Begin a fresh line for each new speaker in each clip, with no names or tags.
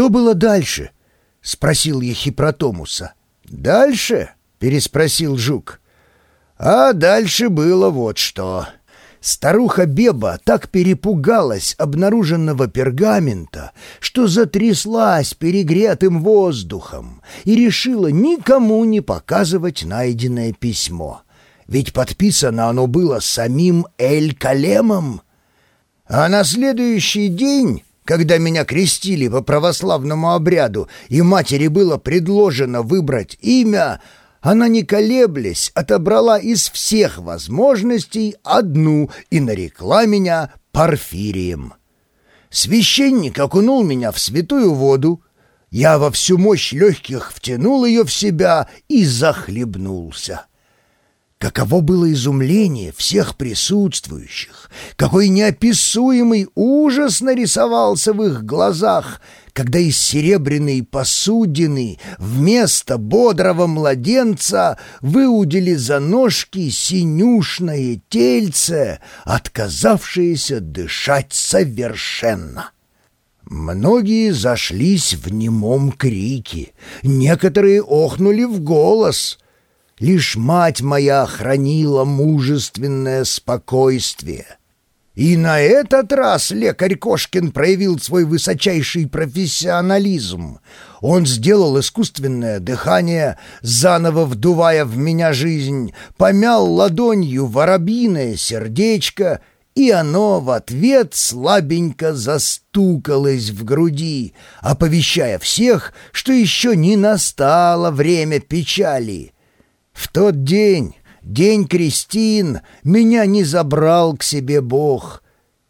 «Что было дальше?» — спросил я Хипротомуса. «Дальше?» — переспросил Жук. «А дальше было вот что». Старуха Беба так перепугалась обнаруженного пергамента, что затряслась перегретым воздухом и решила никому не показывать найденное письмо. Ведь подписано оно было самим Эль-Калемом. А на следующий день, когда меня крестили по православному обряду и матери было предложено выбрать имя — она, не колеблясь, отобрала из всех возможностей одну и нарекла меня Порфирием. Священник окунул меня в святую воду, я во всю мощь легких втянул ее в себя и захлебнулся. Каково было изумление всех присутствующих, какой неописуемый ужас нарисовался в их глазах, когда из серебряной посудины вместо бодрого младенца выудили за ножки синюшное тельце, отказавшееся дышать совершенно. Многие зашлись в немом крике, некоторые охнули в голос — Лишь мать моя хранила мужественное спокойствие. И на этот раз лекарь Кошкин проявил свой высочайший профессионализм. Он сделал искусственное дыхание, заново вдувая в меня жизнь, помял ладонью воробьиное сердечко, и оно в ответ слабенько застукалось в груди, оповещая всех, что еще не настало время печали — в тот день, день крестин, меня не забрал к себе Бог,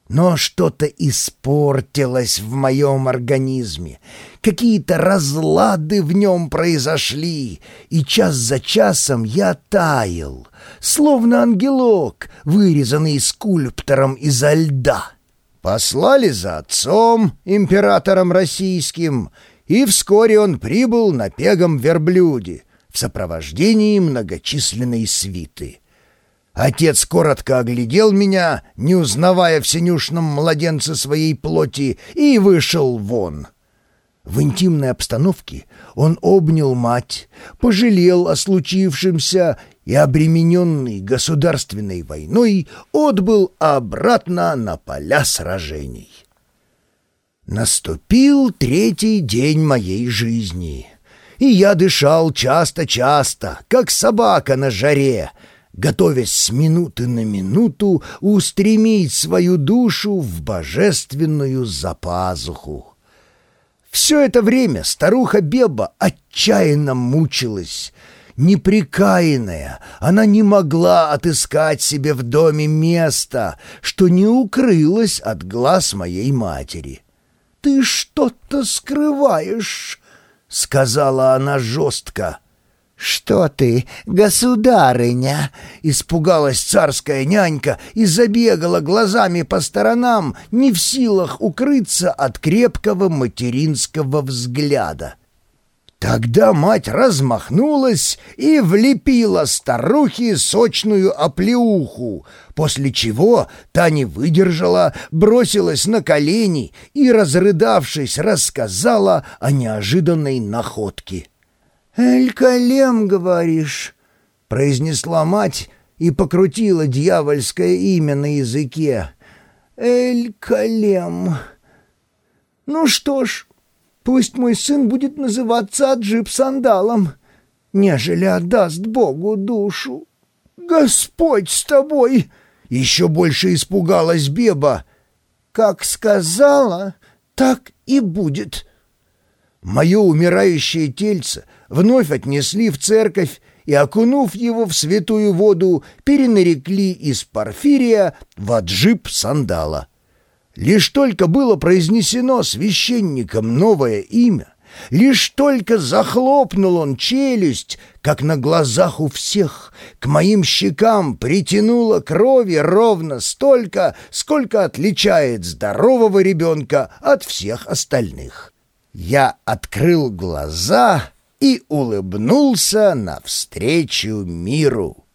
но что-то испортилось в моем организме. Какие-то разлады в нем произошли, и час за часом я таял, словно ангелок, вырезанный скульптором изо льда. Послали за отцом, императором российским, и вскоре он прибыл на пегом верблюде — в сопровождении многочисленной свиты. Отец коротко оглядел меня, не узнавая в синюшном младенце своей плоти, и вышел вон. В интимной обстановке он обнял мать, пожалел о случившемся и, обремененный государственной войной, отбыл обратно на поля сражений. Наступил третий день моей жизни — и я дышал часто-часто, как собака на жаре, готовясь с минуты на минуту устремить свою душу в божественную запазуху. Все это время старуха Беба отчаянно мучилась. Неприкаянная, она не могла отыскать себе в доме места, что не укрылось от глаз моей матери. «Ты что-то скрываешь», — сказала она жестко. «Что ты, государыня?» — испугалась царская нянька и забегала глазами по сторонам, не в силах укрыться от крепкого материнского взгляда. Тогда мать размахнулась и влепила старухе сочную оплеуху, после чего та не выдержала, бросилась на колени и, разрыдавшись, рассказала о неожиданной находке. «Эль-Калем, говоришь?» — произнесла мать и покрутила дьявольское имя на языке. «Эль-Калем. Ну что ж, Пусть мой сын будет называться Аджип-сандалом, нежели отдаст Богу душу. Господь с тобой!» Еще больше испугалась Беба. «Как сказала, так и будет». Мое умирающее тельце вновь отнесли в церковь и, окунув его в святую воду, перенарекли из Порфирия в Аджип Сандала. Лишь только было произнесено священником новое имя, лишь только захлопнул он челюсть, как на глазах у всех к моим щекам притянуло крови ровно столько, сколько отличает здорового ребенка от всех остальных. Я открыл глаза и улыбнулся навстречу миру.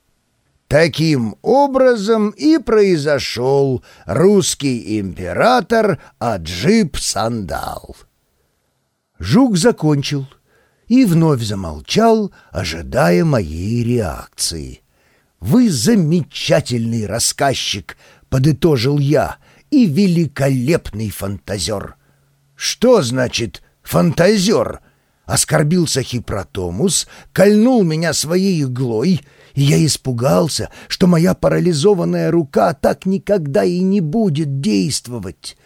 Таким образом и произошел русский император Аджип Сандал. Жук закончил и вновь замолчал, ожидая моей реакции. «Вы замечательный рассказчик», — подытожил я, — «и великолепный фантазер». «Что значит фантазер?» Оскорбился Хипротомус, кольнул меня своей иглой, и я испугался, что моя парализованная рука так никогда и не будет действовать.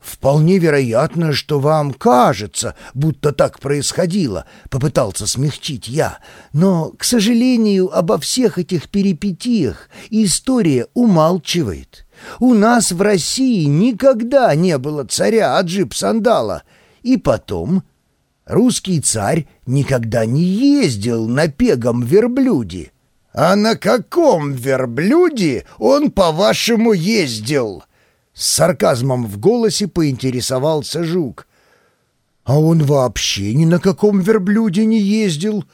«Вполне вероятно, что вам кажется, будто так происходило», — попытался смягчить я. «Но, к сожалению, обо всех этих перипетиях история умалчивает. У нас в России никогда не было царя Аджип-Сандала. И потом, русский царь никогда не ездил на пегом верблюде». «А на каком верблюде он, по-вашему, ездил?» С сарказмом в голосе поинтересовался жук. «А он вообще ни на каком верблюде не ездил!»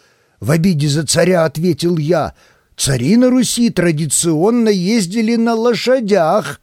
В обиде за царя ответил я. «Цари на Руси традиционно ездили на лошадях!»